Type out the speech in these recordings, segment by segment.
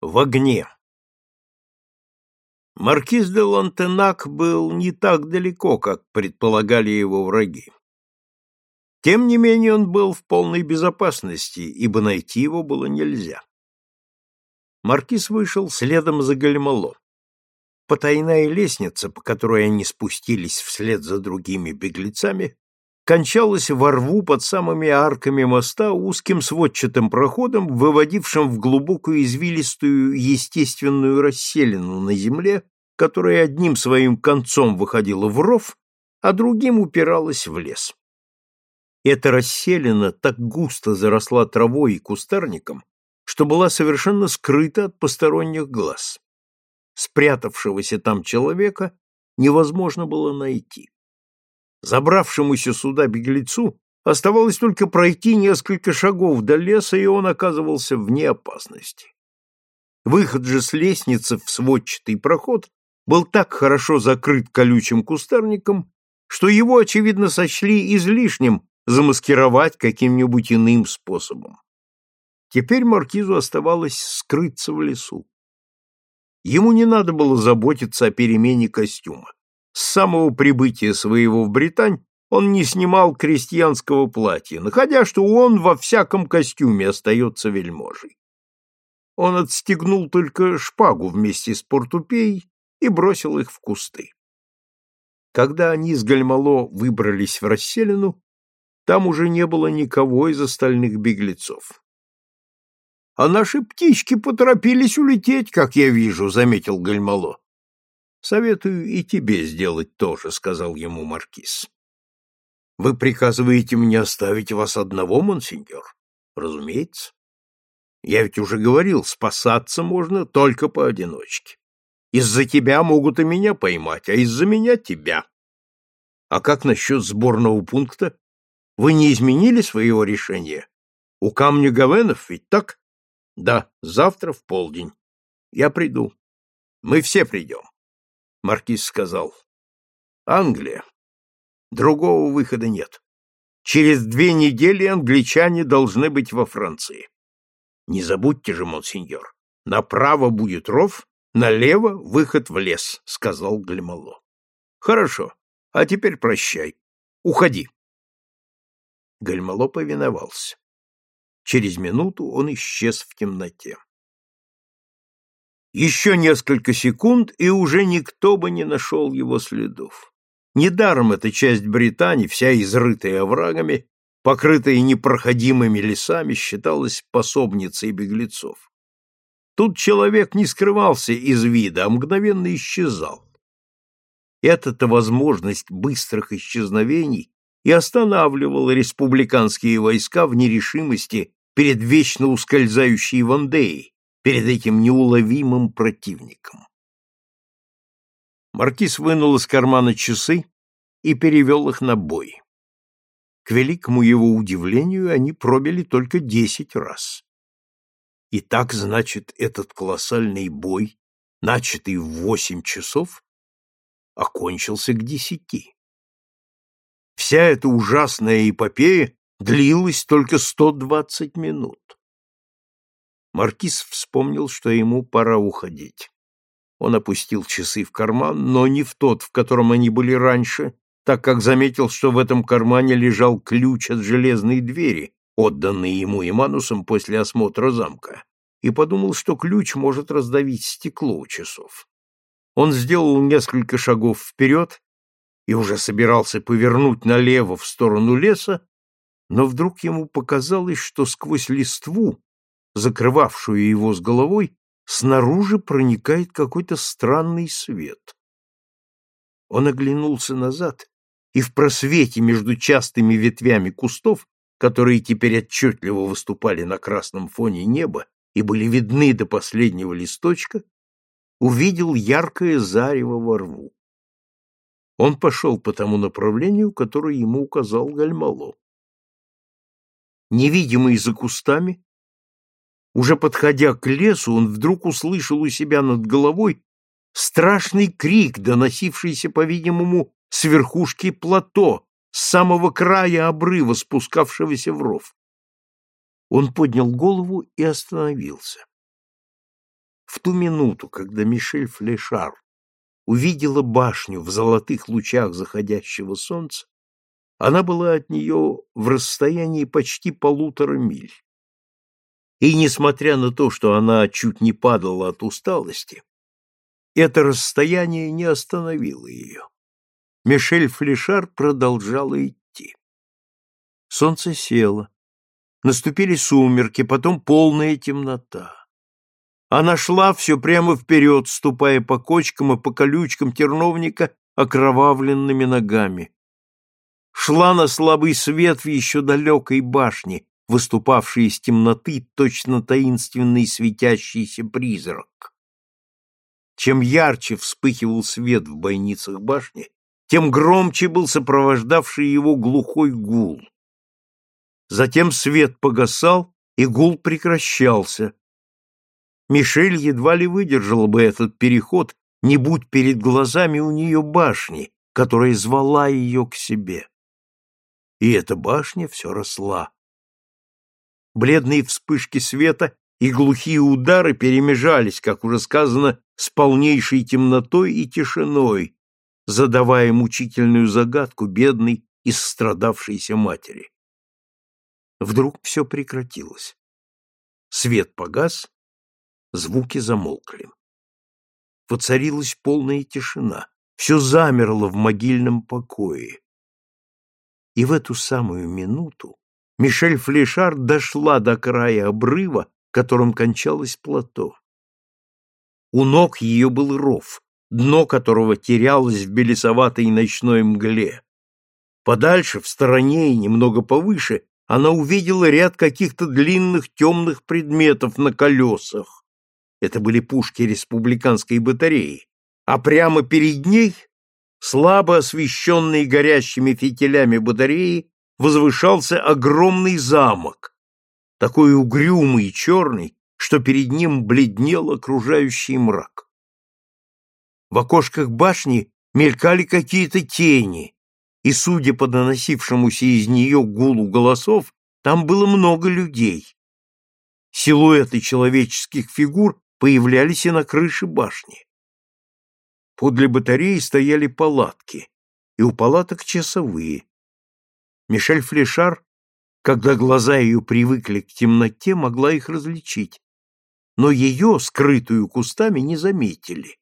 В огне. Маркиз де Лантенак был не так далеко, как предполагали его враги. Тем не менее он был в полной безопасности, ибо найти его было нельзя. Маркиз вышел следом за Гальмало. Потайная лестница, по которой они спустились вслед за другими беглецами, кончалась во рву под самыми арками моста узким сводчатым проходом, выводившим в глубокую извилистую естественную расселину на земле, которая одним своим концом выходила в ров, а другим упиралась в лес. Эта расселина так густо заросла травой и кустарником, что была совершенно скрыта от посторонних глаз. Спрятавшегося там человека невозможно было найти. Забравшемуся сюда беглецу оставалось только пройти несколько шагов до леса, и он оказывался вне опасности. Выход же с лестницы в сводчатый проход был так хорошо закрыт колючим кустарником, что его, очевидно, сочли излишним замаскировать каким-нибудь иным способом. Теперь маркизу оставалось скрыться в лесу. Ему не надо было заботиться о перемене костюма. С самого прибытия своего в Британь он не снимал крестьянского платья, находя, что он во всяком костюме остается вельможей. Он отстегнул только шпагу вместе с портупеей и бросил их в кусты. Когда они с Гальмало выбрались в расселину, там уже не было никого из остальных беглецов. — А наши птички поторопились улететь, как я вижу, — заметил Гальмало. Советую и тебе сделать то же, сказал ему маркиз. Вы приказываете мне оставить вас одного, монсеньор? Разумеется. Я ведь уже говорил, спасаться можно только поодиночке. Из-за тебя могут и меня поймать, а из-за меня тебя. А как насчет сборного пункта? Вы не изменили своего решения? У камня Гавенов ведь так? Да, завтра в полдень. Я приду. Мы все придем. Маркиз сказал. Англия. Другого выхода нет. Через две недели англичане должны быть во Франции. Не забудьте же, монсеньор, направо будет ров, налево выход в лес, сказал Гальмало. Хорошо. А теперь прощай. Уходи. Гальмало повиновался. Через минуту он исчез в темноте. Еще несколько секунд, и уже никто бы не нашел его следов. Недаром эта часть Британии, вся изрытая оврагами, покрытая непроходимыми лесами, считалась пособницей беглецов. Тут человек не скрывался из вида, а мгновенно исчезал. Эта-то возможность быстрых исчезновений и останавливала республиканские войска в нерешимости перед вечно ускользающей Вандеей, перед этим неуловимым противником. Маркиз вынул из кармана часы и перевел их на бой. К великому его удивлению, они пробили только десять раз. И так, значит, этот колоссальный бой, начатый в восемь часов, окончился к десяти. Вся эта ужасная эпопея длилась только сто двадцать минут. Маркиз вспомнил, что ему пора уходить. Он опустил часы в карман, но не в тот, в котором они были раньше, так как заметил, что в этом кармане лежал ключ от железной двери, отданный ему Иманусом после осмотра замка, и подумал, что ключ может раздавить стекло у часов. Он сделал несколько шагов вперед и уже собирался повернуть налево в сторону леса, но вдруг ему показалось, что сквозь листву закрывавшую его с головой, снаружи проникает какой-то странный свет. Он оглянулся назад, и в просвете между частыми ветвями кустов, которые теперь отчетливо выступали на красном фоне неба и были видны до последнего листочка, увидел яркое зарево во рву. Он пошел по тому направлению, которое ему указал Гальмало. Невидимый за кустами, уже подходя к лесу, он вдруг услышал у себя над головой страшный крик, доносившийся, по-видимому, с верхушки плато, с самого края обрыва, спускавшегося в ров. Он поднял голову и остановился. В ту минуту, когда Мишель Флешар увидела башню в золотых лучах заходящего солнца, она была от нее в расстоянии почти полутора миль. И, несмотря на то, что она чуть не падала от усталости, это расстояние не остановило ее. Мишель Флешар продолжала идти. Солнце село. Наступили сумерки, потом полная темнота. Она шла все прямо вперед, ступая по кочкам и по колючкам терновника окровавленными ногами. Шла на слабый свет в еще далекой башне, выступавшей из темноты точно таинственный светящийся призрак. Чем ярче вспыхивал свет в бойницах башни, тем громче был сопровождавший его глухой гул. Затем свет погасал, и гул прекращался, Мишель едва ли выдержала бы этот переход, не будь перед глазами у нее башни, которая звала ее к себе. И эта башня все росла. Бледные вспышки света и глухие удары перемежались, как уже сказано, с полнейшей темнотой и тишиной, задавая мучительную загадку бедной и страдавшейся матери. Вдруг все прекратилось. Свет погас, звуки замолкли. Воцарилась полная тишина, все замерло в могильном покое. И в эту самую минуту Мишель Флешар дошла до края обрыва, которым кончалось плато. У ног ее был ров, дно которого терялось в белесоватой ночной мгле. Подальше, в стороне и немного повыше, она увидела ряд каких-то длинных темных предметов на колесах. Это были пушки республиканской батареи, а прямо перед ней, слабо освещенный горящими фитилями батареи, возвышался огромный замок, такой угрюмый и черный, что перед ним бледнел окружающий мрак. В окошках башни мелькали какие-то тени, и, судя по доносившемуся из нее гулу голосов, там было много людей. Силуэты человеческих фигур появлялись и на крыше башни. Подле батареи стояли палатки, и у палаток часовые. Мишель Флешар, когда глаза ее привыкли к темноте, могла их различить, но ее, скрытую кустами, не заметили.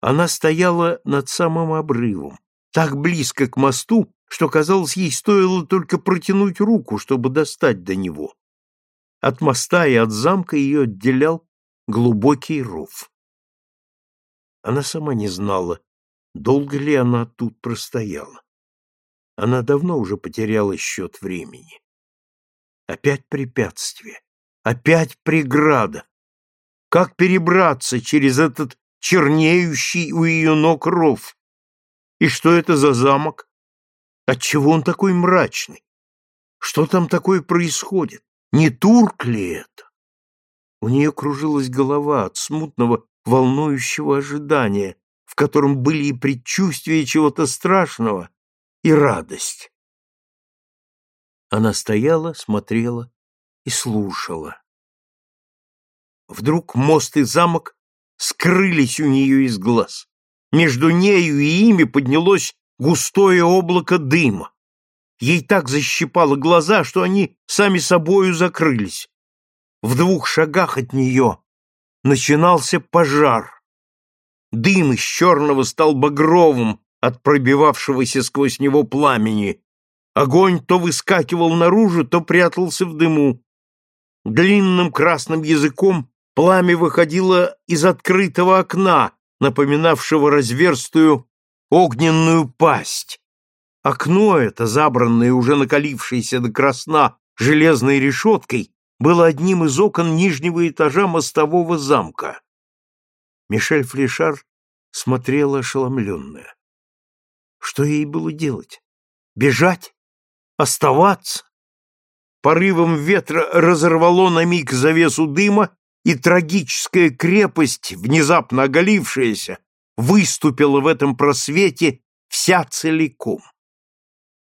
Она стояла над самым обрывом, так близко к мосту, что, казалось, ей стоило только протянуть руку, чтобы достать до него. От моста и от замка ее отделял глубокий ров. Она сама не знала, долго ли она тут простояла. Она давно уже потеряла счет времени. Опять препятствие, опять преграда. Как перебраться через этот чернеющий у ее ног ров? И что это за замок? Отчего он такой мрачный? Что там такое происходит? Не турк ли это? У нее кружилась голова от смутного, волнующего ожидания, в котором были и предчувствия чего-то страшного, и радость. Она стояла, смотрела и слушала. Вдруг мост и замок скрылись у нее из глаз. Между нею и ими поднялось густое облако дыма. Ей так защипало глаза, что они сами собою закрылись. В двух шагах от нее начинался пожар. Дым из черного стал багровым от пробивавшегося сквозь него пламени. Огонь то выскакивал наружу, то прятался в дыму. Длинным красным языком пламя выходило из открытого окна, напоминавшего разверстую огненную пасть. Окно это, забранное уже накалившееся до красна железной решеткой, было одним из окон нижнего этажа мостового замка. Мишель Флешар смотрела ошеломленная. Что ей было делать? Бежать? Оставаться? Порывом ветра разорвало на миг завесу дыма, и трагическая крепость, внезапно оголившаяся, выступила в этом просвете вся целиком.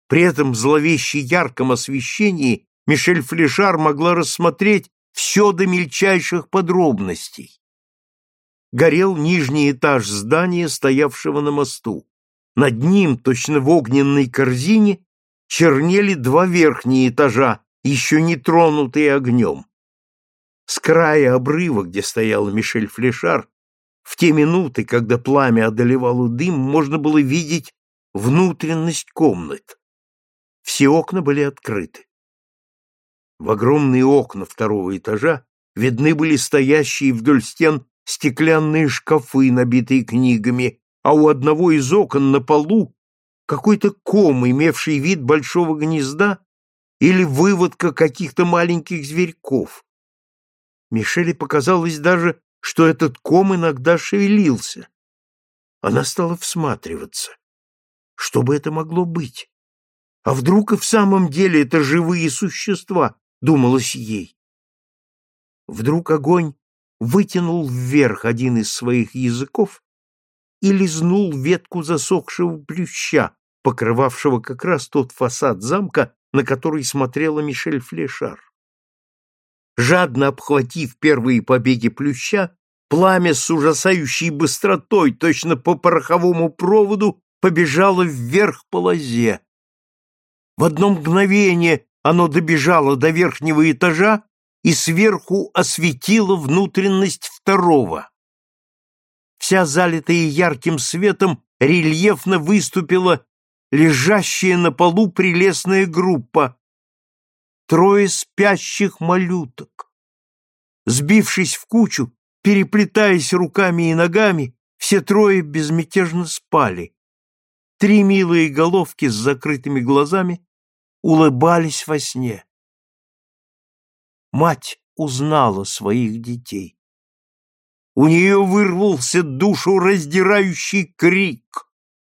При этом зловеще ярком освещении Мишель Флешар могла рассмотреть все до мельчайших подробностей. горел нижний этаж здания, стоявшего на мосту. Над ним, точно в огненной корзине, чернели два верхние этажа, еще не тронутые огнем. С края обрыва, где стоял Мишель Флешар, в те минуты, когда пламя одолевало дым, можно было видеть внутренность комнат. Все окна были открыты. В огромные окна второго этажа видны были стоящие вдоль стен стеклянные шкафы, набитые книгами, а у одного из окон на полу какой-то ком, имевший вид большого гнезда или выводка каких-то маленьких зверьков. Мишеле показалось даже, что этот ком иногда шевелился. Она стала всматриваться. Что бы это могло быть? А вдруг и в самом деле это живые существа, думалось ей. Вдруг огонь вытянул вверх один из своих языков и лизнул ветку засохшего плюща, покрывавшего как раз тот фасад замка, на который смотрела Мишель Флешар. Жадно обхватив первые побеги плюща, пламя с ужасающей быстротой, точно по пороховому проводу, побежало вверх по лозе. В одно мгновение оно добежало до верхнего этажа и сверху осветило внутренность второго. Вся залитая ярким светом рельефно выступила лежащая на полу прелестная группа, трое спящих малюток. Сбившись в кучу, переплетаясь руками и ногами, все трое безмятежно спали. Три милые головки с закрытыми глазами улыбались во сне. Мать узнала своих детей. У нее вырвался душу раздирающий крик.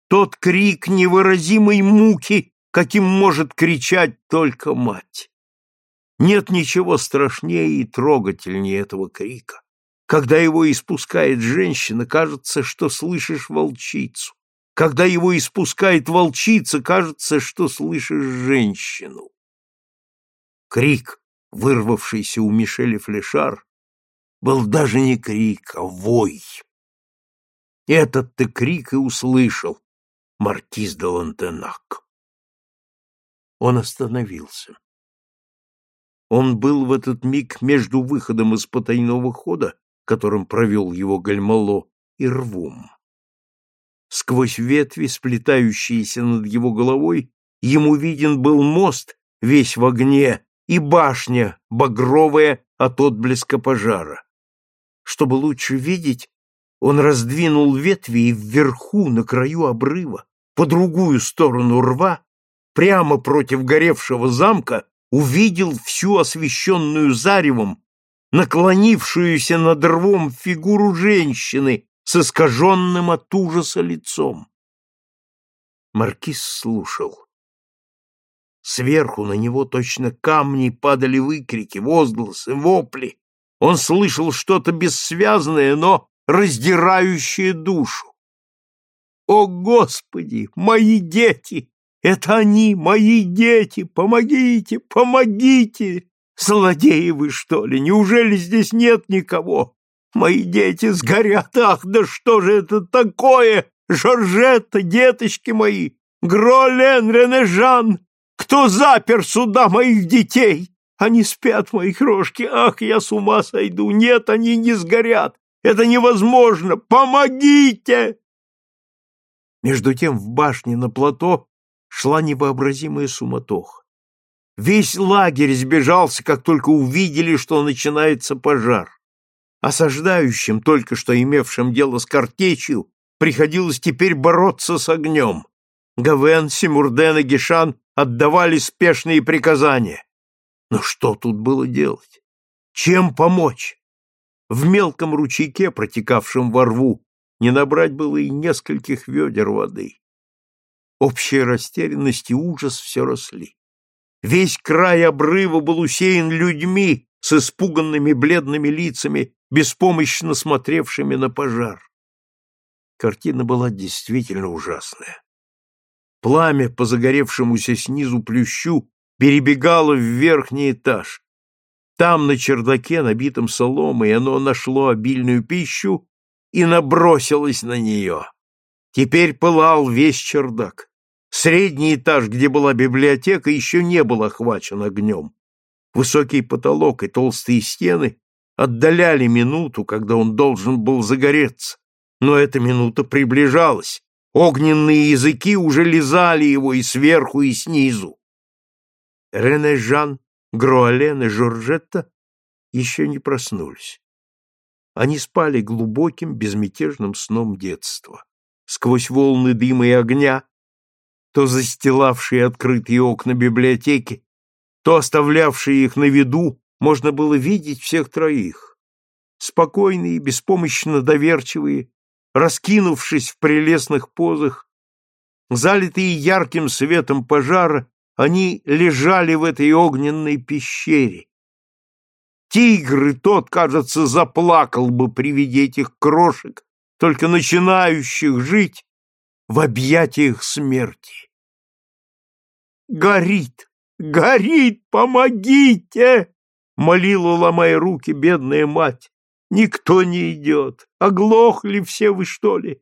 Тот крик невыразимой муки, каким может кричать только мать. Нет ничего страшнее и трогательнее этого крика. Когда его испускает женщина, кажется, что слышишь волчицу. Когда его испускает волчица, кажется, что слышишь женщину. Крик, вырвавшийся у Мишеля Флешар, был даже не крик, а вой. Этот ты крик и услышал, маркиз де Лантенак. Он остановился. Он был в этот миг между выходом из потайного хода, которым провел его Гальмало, и рвом. Сквозь ветви, сплетающиеся над его головой, ему виден был мост, весь в огне, и башня, багровая от отблеска пожара. Чтобы лучше видеть, он раздвинул ветви и вверху, на краю обрыва, по другую сторону рва, прямо против горевшего замка, увидел всю освещенную заревом, наклонившуюся над рвом фигуру женщины с искаженным от ужаса лицом. Маркиз слушал. Сверху на него точно камни падали выкрики, возгласы, вопли. Он слышал что-то бессвязное, но раздирающее душу. «О, Господи, мои дети! Это они, мои дети! Помогите, помогите! Злодеи вы, что ли? Неужели здесь нет никого? Мои дети сгорят! Ах, да что же это такое? Жоржетта, деточки мои! Гролен, Ренежан! Кто запер сюда моих детей? Они спят, мои крошки. Ах, я с ума сойду. Нет, они не сгорят. Это невозможно. Помогите! Между тем в башне на плато шла невообразимая суматоха. Весь лагерь сбежался, как только увидели, что начинается пожар. Осаждающим, только что имевшим дело с картечью, приходилось теперь бороться с огнем. Гавен, Симурден и Гешан отдавали спешные приказания. Но что тут было делать? Чем помочь? В мелком ручейке, протекавшем во рву, не набрать было и нескольких ведер воды. Общая растерянность и ужас все росли. Весь край обрыва был усеян людьми с испуганными бледными лицами, беспомощно смотревшими на пожар. Картина была действительно ужасная. Пламя по загоревшемуся снизу плющу перебегало в верхний этаж. Там, на чердаке, набитом соломой, оно нашло обильную пищу и набросилась на нее. Теперь пылал весь чердак. Средний этаж, где была библиотека, еще не был охвачен огнем. Высокий потолок и толстые стены отдаляли минуту, когда он должен был загореться. Но эта минута приближалась. Огненные языки уже лизали его и сверху, и снизу. Рене Жан, Груален и Жоржетта еще не проснулись. Они спали глубоким, безмятежным сном детства. Сквозь волны дыма и огня то застилавшие открытые окна библиотеки, то оставлявшие их на виду, можно было видеть всех троих. Спокойные, беспомощно доверчивые, раскинувшись в прелестных позах, залитые ярким светом пожара, они лежали в этой огненной пещере. Тигр и тот, кажется, заплакал бы при виде этих крошек, только начинающих жить в объятиях смерти. «Горит! Горит! Помогите!» — молила, ломая руки, бедная мать. «Никто не идет. Оглохли все вы, что ли?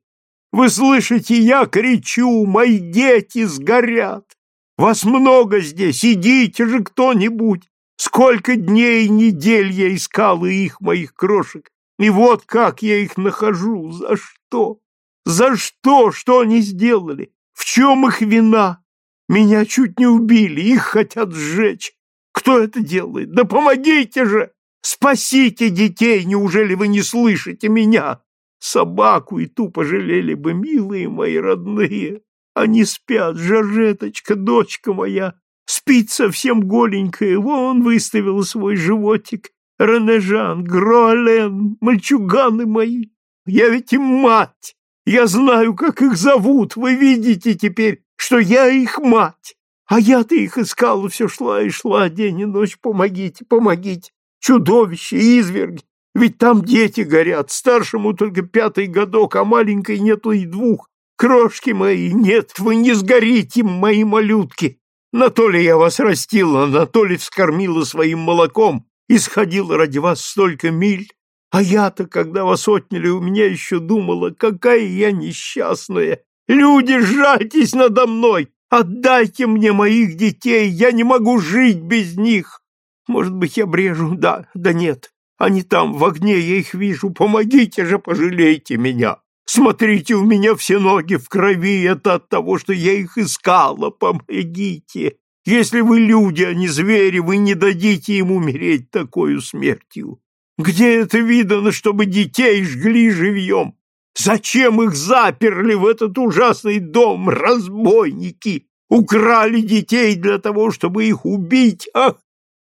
Вы слышите, я кричу, мои дети сгорят. Вас много здесь, идите же кто-нибудь. Сколько дней и недель я искала их, моих крошек, и вот как я их нахожу. За что? За что? Что они сделали? В чем их вина? Меня чуть не убили, их хотят сжечь. Кто это делает? Да помогите же! Спасите детей, неужели вы не слышите меня? Собаку и ту пожалели бы, милые мои родные. Они спят, Жоржеточка, дочка моя, спит совсем голенькая, вон выставила свой животик. Ренежан, Гроален, мальчуганы мои. Я ведь им мать. Я знаю, как их зовут. Вы видите теперь, что я их мать. А я-то их искала, все шла и шла день и ночь. Помогите, помогите. Чудовище, изверги. Ведь там дети горят. Старшему только пятый годок, а маленькой нету и двух. Крошки мои, нет, вы не сгорите, мои малютки. На то ли я вас растила, на то ли вскормила своим молоком и сходила ради вас столько миль. А я-то, когда вас отняли, у меня еще думала, какая я несчастная. Люди, жальтесь надо мной! Отдайте мне моих детей, я не могу жить без них. Может быть, я брежу, да, да нет. Они там, в огне, я их вижу. Помогите же, пожалейте меня. Смотрите, у меня все ноги в крови, это от того, что я их искала. Помогите. Если вы люди, а не звери, вы не дадите им умереть такой смертью. Где это видано, чтобы детей жгли живьем? Зачем их заперли в этот ужасный дом, разбойники? Украли детей для того, чтобы их убить? Ах,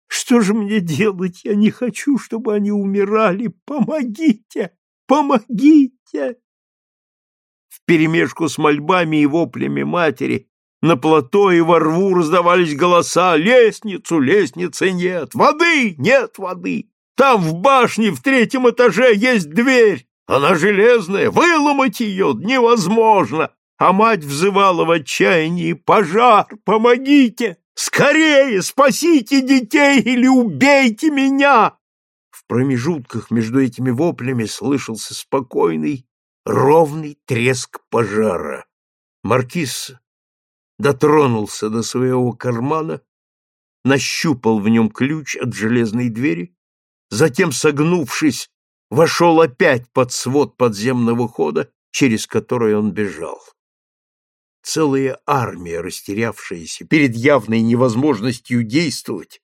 что же мне делать? Я не хочу, чтобы они умирали. Помогите! Помогите! Вперемешку с мольбами и воплями матери на плато и во рву раздавались голоса «Лестницу! Лестницы нет! Воды! Нет воды! Там в башне в третьем этаже есть дверь! Она железная! Выломать ее невозможно!» А мать взывала в отчаянии «Пожар! Помогите! Скорее! Спасите детей или убейте меня!» В промежутках между этими воплями слышался спокойный, ровный треск пожара. Маркиз дотронулся до своего кармана, нащупал в нем ключ от железной двери, затем, согнувшись, вошел опять под свод подземного хода, через который он бежал. Целая армия, растерявшаяся перед явной невозможностью действовать,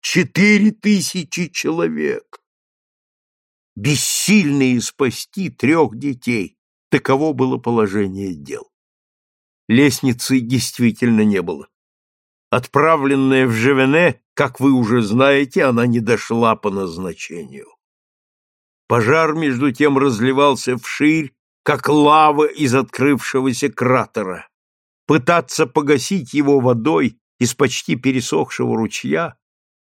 четыре тысячи человек. Бессильные спасти трех детей, таково было положение дел. Лестницы действительно не было. Отправленная в Живене, как вы уже знаете, она не дошла по назначению. Пожар, между тем, разливался вширь, как лава из открывшегося кратера. Пытаться погасить его водой из почти пересохшего ручья,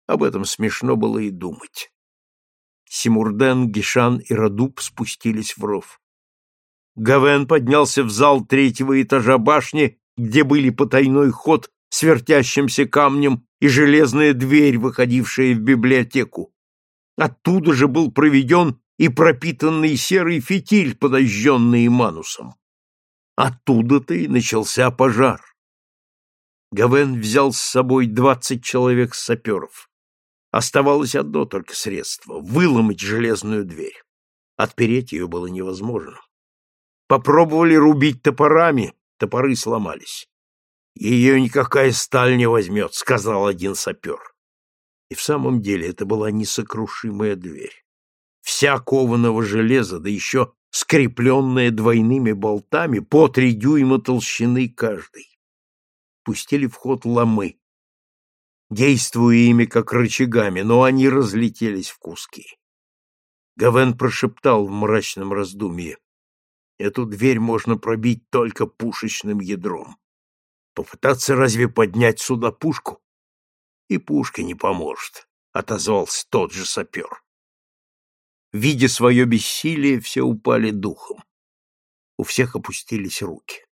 об этом смешно было и думать. Симурден, Гишан и Радуб спустились в ров. Гавен поднялся в зал третьего этажа башни, где были потайной ход с вертящимся камнем и железная дверь, выходившая в библиотеку. Оттуда же был проведен и пропитанный серый фитиль, подожженный Манусом. Оттуда-то и начался пожар. Гавен взял с собой двадцать человек саперов. Оставалось одно только средство — выломать железную дверь. Отпереть ее было невозможно. Попробовали рубить топорами, топоры сломались. «Ее никакая сталь не возьмет», — сказал один сапер. И в самом деле это была несокрушимая дверь. Вся кованого железа, да еще скрепленная двойными болтами по три дюйма толщины каждый. Пустили в ход ломы, действуя ими как рычагами, но они разлетелись в куски. Гавен прошептал в мрачном раздумье. Эту дверь можно пробить только пушечным ядром. Попытаться разве поднять сюда пушку? И пушка не поможет, — отозвался тот же сапер. Видя свое бессилие, все упали духом. У всех опустились руки.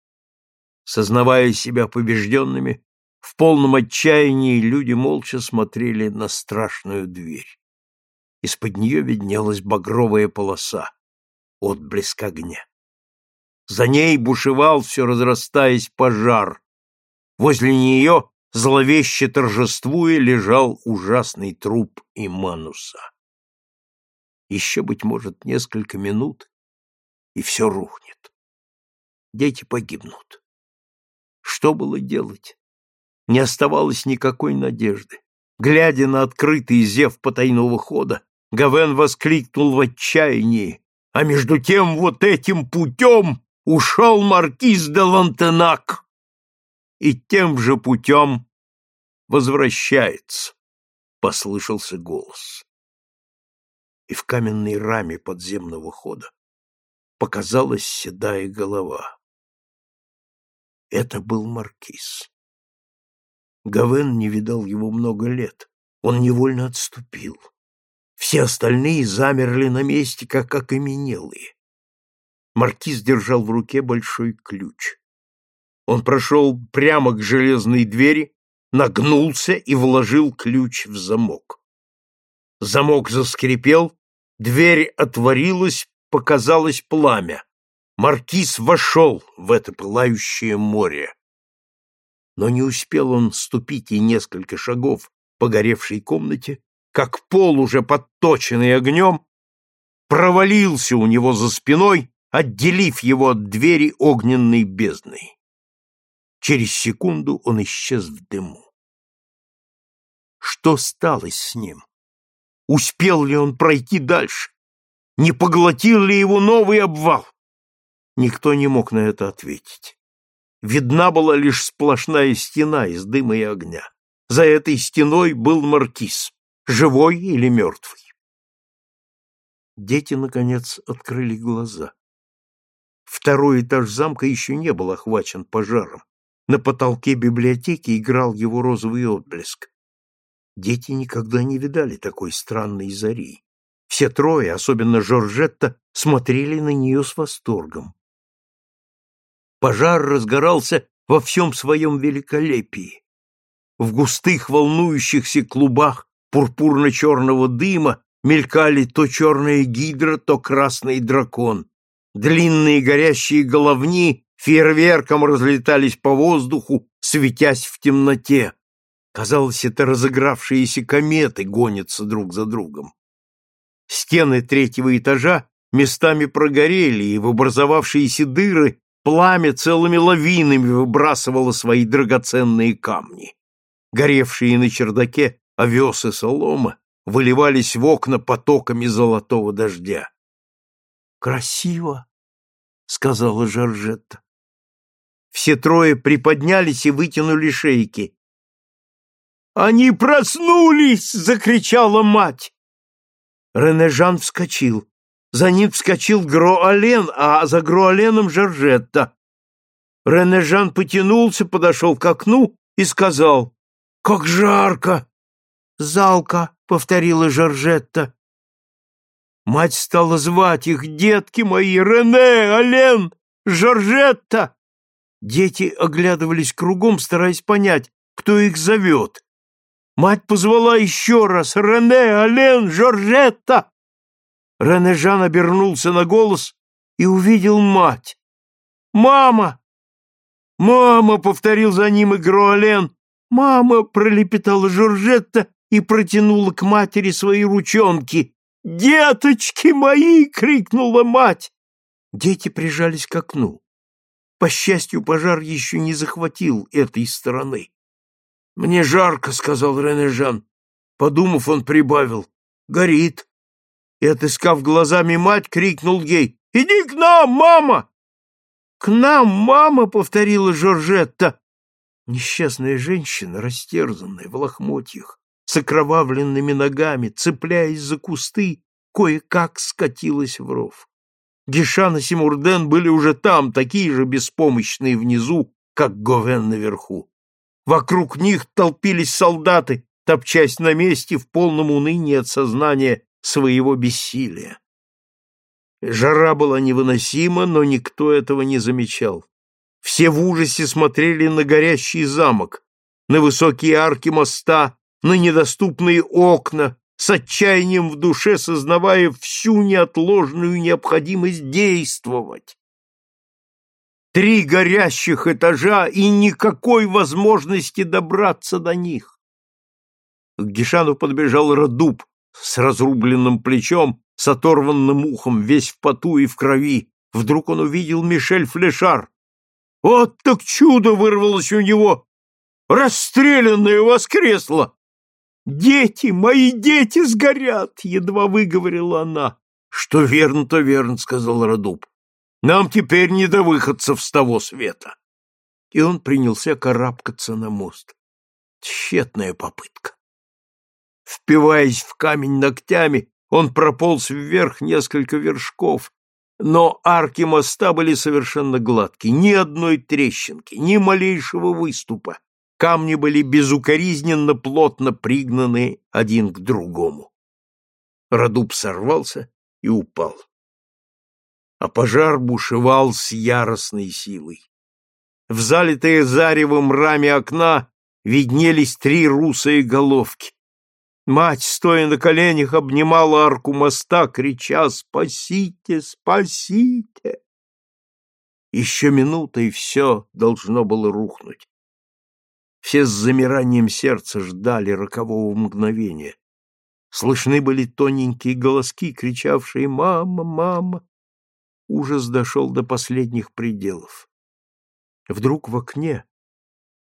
Сознавая себя побежденными, в полном отчаянии люди молча смотрели на страшную дверь. Из-под нее виднелась багровая полоса, отблеск огня. За ней бушевал, все разрастаясь, пожар. Возле нее, зловеще торжествуя, лежал ужасный труп Имануса. Еще, быть может, несколько минут, и все рухнет. Дети погибнут. Что было делать? Не оставалось никакой надежды. Глядя на открытый зев потайного хода, Гавен воскликнул в отчаянии, а между тем вот этим путем ушел маркиз де Лантенак и тем же путем возвращается, — послышался голос. И в каменной раме подземного хода показалась седая голова. Это был маркиз. Гавен не видал его много лет. Он невольно отступил. Все остальные замерли на месте, как окаменелые. Маркиз держал в руке большой ключ. Он прошел прямо к железной двери, нагнулся и вложил ключ в замок. Замок заскрипел, дверь отворилась, показалось пламя. Маркиз вошел в это пылающее море. Но не успел он ступить и несколько шагов по горевшей комнате, как пол, уже подточенный огнем, провалился у него за спиной отделив его от двери огненной бездной. Через секунду он исчез в дыму. Что стало с ним? Успел ли он пройти дальше? Не поглотил ли его новый обвал? Никто не мог на это ответить. Видна была лишь сплошная стена из дыма и огня. За этой стеной был маркиз, живой или мертвый. Дети, наконец, открыли глаза. Второй этаж замка еще не был охвачен пожаром. На потолке библиотеки играл его розовый отблеск. Дети никогда не видали такой странной зари. Все трое, особенно Жоржетта, смотрели на нее с восторгом. Пожар разгорался во всем своем великолепии. В густых волнующихся клубах пурпурно-черного дыма мелькали то черная гидра, то красный дракон. Длинные горящие головни фейерверком разлетались по воздуху, светясь в темноте. Казалось, это разыгравшиеся кометы гонятся друг за другом. Стены третьего этажа местами прогорели, и в образовавшиеся дыры пламя целыми лавинами выбрасывало свои драгоценные камни. Горевшие на чердаке овес и солома выливались в окна потоками золотого дождя. Красиво, сказала Жоржетта. Все трое приподнялись и вытянули шейки. Они проснулись, закричала мать. Ренежан вскочил. За ним вскочил Гроален, а за Гроаленом Жоржетта. Ренежан потянулся, подошел к окну и сказал, «Как жарко!» «Залка», — повторила Жоржетта. Мать стала звать их, детки мои, Рене, Ален, Жоржетта. Дети оглядывались кругом, стараясь понять, кто их зовет. Мать позвала еще раз, Рене, Ален, Жоржетта. Ренежан обернулся на голос и увидел мать. «Мама!» «Мама!» — повторил за ним и Гроален. «Мама!» — пролепетала Жоржетта и протянула к матери свои ручонки. «Деточки мои!» — крикнула мать. Дети прижались к окну. По счастью, пожар еще не захватил этой стороны. «Мне жарко», — сказал Ренежан. Подумав, он прибавил. «Горит». И, отыскав глазами мать, крикнул ей. «Иди к нам, мама!» «К нам, мама!» — повторила Жоржетта. Несчастная женщина, растерзанная в лохмотьях, с окровавленными ногами, цепляясь за кусты, кое-как скатилась в ров. Гишан и Симурден были уже там, такие же беспомощные внизу, как Говен наверху. Вокруг них толпились солдаты, топчась на месте в полном унынии от сознания своего бессилия. Жара была невыносима, но никто этого не замечал. Все в ужасе смотрели на горящий замок, на высокие арки моста, на недоступные окна, с отчаянием в душе сознавая всю неотложную необходимость действовать. Три горящих этажа и никакой возможности добраться до них. К Гишану подбежал Радуб с разрубленным плечом, с оторванным ухом, весь в поту и в крови. Вдруг он увидел Мишель Флешар. Вот так чудо вырвалось у него! Расстрелянное воскресло! «Дети, мои дети сгорят!» — едва выговорила она. «Что верно, то верно», — сказал Радуб. «Нам теперь не до выходцев с того света». И он принялся карабкаться на мост. Тщетная попытка. Впиваясь в камень ногтями, он прополз вверх несколько вершков, но арки моста были совершенно гладкие, ни одной трещинки, ни малейшего выступа. Камни были безукоризненно плотно пригнаны один к другому. Радуб сорвался и упал. А пожар бушевал с яростной силой. В залитые заревом раме окна виднелись три русые головки. Мать, стоя на коленях, обнимала арку моста, крича «Спасите! Спасите!» Еще минута, и все должно было рухнуть. Все с замиранием сердца ждали рокового мгновения. Слышны были тоненькие голоски, кричавшие «Мама! Мама!». Ужас дошел до последних пределов. Вдруг в окне,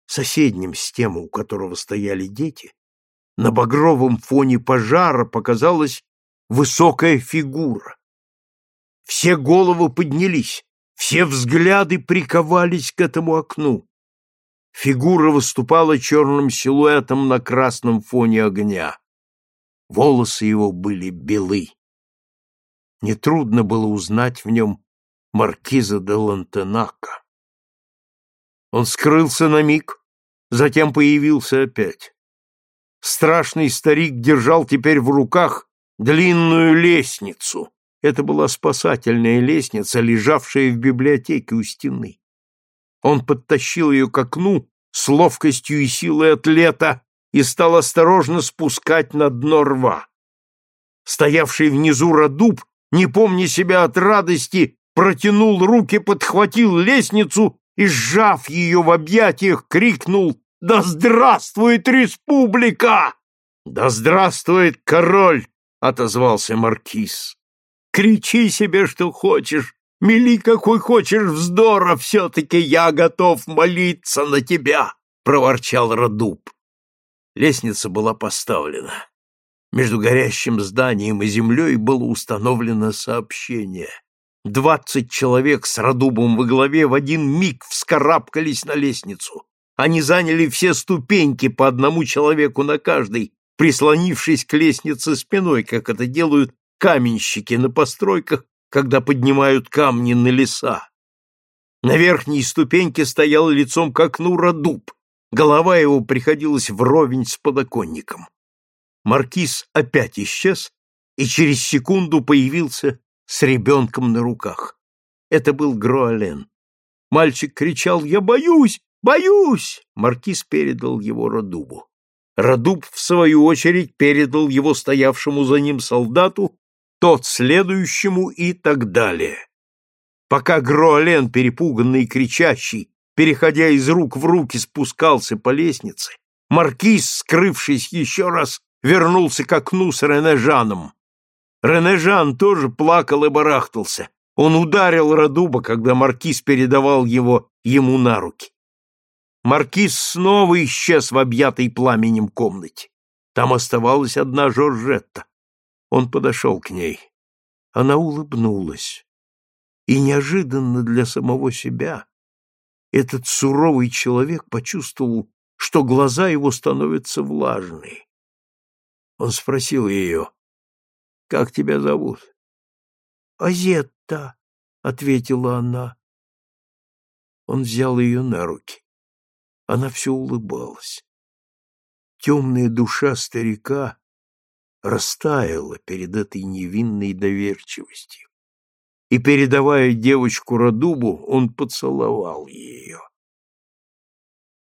соседнем с тем, у которого стояли дети, на багровом фоне пожара показалась высокая фигура. Все головы поднялись, все взгляды приковались к этому окну. Фигура выступала черным силуэтом на красном фоне огня. Волосы его были белы. Нетрудно было узнать в нем маркиза де Лантенака. Он скрылся на миг, затем появился опять. Страшный старик держал теперь в руках длинную лестницу. Это была спасательная лестница, лежавшая в библиотеке у стены. Он подтащил ее к окну с ловкостью и силой атлета и стал осторожно спускать на дно рва. Стоявший внизу Радуб, не помня себя от радости, протянул руки, подхватил лестницу и, сжав ее в объятиях, крикнул да здравствует республика! Да здравствует король! отозвался маркиз. Кричи себе, что хочешь, мели какой хочешь вздора, все-таки я готов молиться на тебя, проворчал Радуб. Лестница была поставлена. Между горящим зданием и землей было установлено сообщение. Двадцать человек с Радубом во главе в один миг вскарабкались на лестницу. Они заняли все ступеньки по одному человеку на каждой, прислонившись к лестнице спиной, как это делают каменщики на постройках, когда поднимают камни на леса. На верхней ступеньке стоял лицом к окну Радуб, голова его приходилась вровень с подоконником. Маркиз опять исчез и через секунду появился с ребенком на руках. Это был Гроален. Мальчик кричал «Я боюсь! «Боюсь!» — маркиз передал его Радубу. Радуб, в свою очередь, передал его стоявшему за ним солдату, тот следующему и так далее. Пока Гроален, перепуганный и кричащий, переходя из рук в руки, спускался по лестнице, маркиз, скрывшись еще раз, вернулся к окну с Рене Жаном. Рене Жан тоже плакал и барахтался. Он ударил Радуба, когда маркиз передавал его ему на руки. Маркиз снова исчез в объятой пламенем комнате. Там оставалась одна Жоржетта. Он подошел к ней. Она улыбнулась. И неожиданно для самого себя этот суровый человек почувствовал, что глаза его становятся влажные. Он спросил ее, «Как тебя зовут?» «Азетта», — ответила она. Он взял ее на руки. Она все улыбалась. Темная душа старика растаяла перед этой невинной доверчивостью. И, передавая девочку Радубу, он поцеловал ее.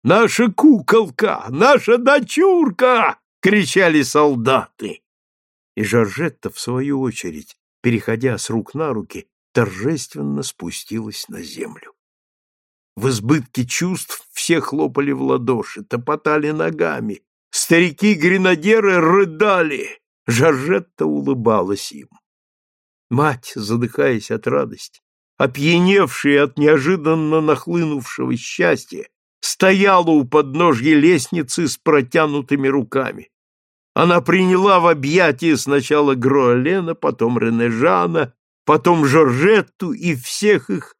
«Наша куколка! Наша дочурка!» — кричали солдаты. И Жоржетта, в свою очередь, переходя с рук на руки, торжественно спустилась на землю. В избытке чувств все хлопали в ладоши, топотали ногами. Старики-гренадеры рыдали. Жоржетта улыбалась им. Мать, задыхаясь от радости, опьяневшая от неожиданно нахлынувшего счастья, стояла у подножья лестницы с протянутыми руками. Она приняла в объятия сначала Гроалена, потом Ренежана, потом Жоржетту и всех их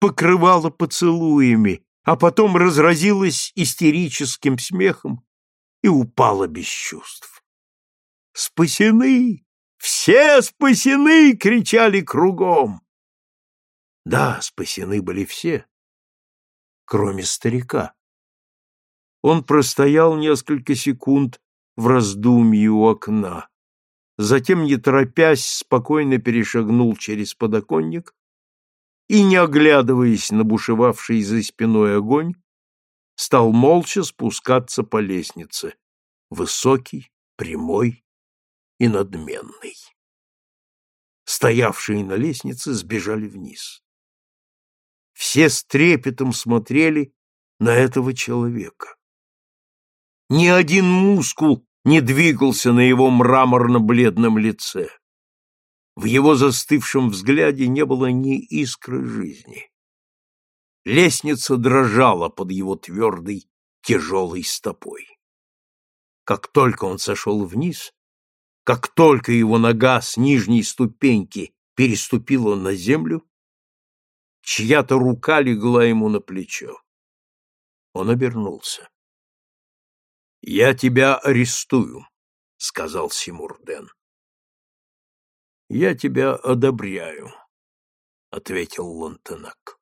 покрывала поцелуями, а потом разразилась истерическим смехом и упала без чувств. «Спасены! Все спасены!» — кричали кругом. Да, спасены были все, кроме старика. Он простоял несколько секунд в раздумье у окна, затем, не торопясь, спокойно перешагнул через подоконник и, не оглядываясь на бушевавший за спиной огонь, стал молча спускаться по лестнице, высокий, прямой и надменный. Стоявшие на лестнице сбежали вниз. Все с трепетом смотрели на этого человека. Ни один мускул не двигался на его мраморно-бледном лице. В его застывшем взгляде не было ни искры жизни. Лестница дрожала под его твердой, тяжелой стопой. Как только он сошел вниз, как только его нога с нижней ступеньки переступила на землю, чья-то рука легла ему на плечо. Он обернулся. — Я тебя арестую, — сказал Симурден. — Я тебя одобряю, — ответил Лантенак.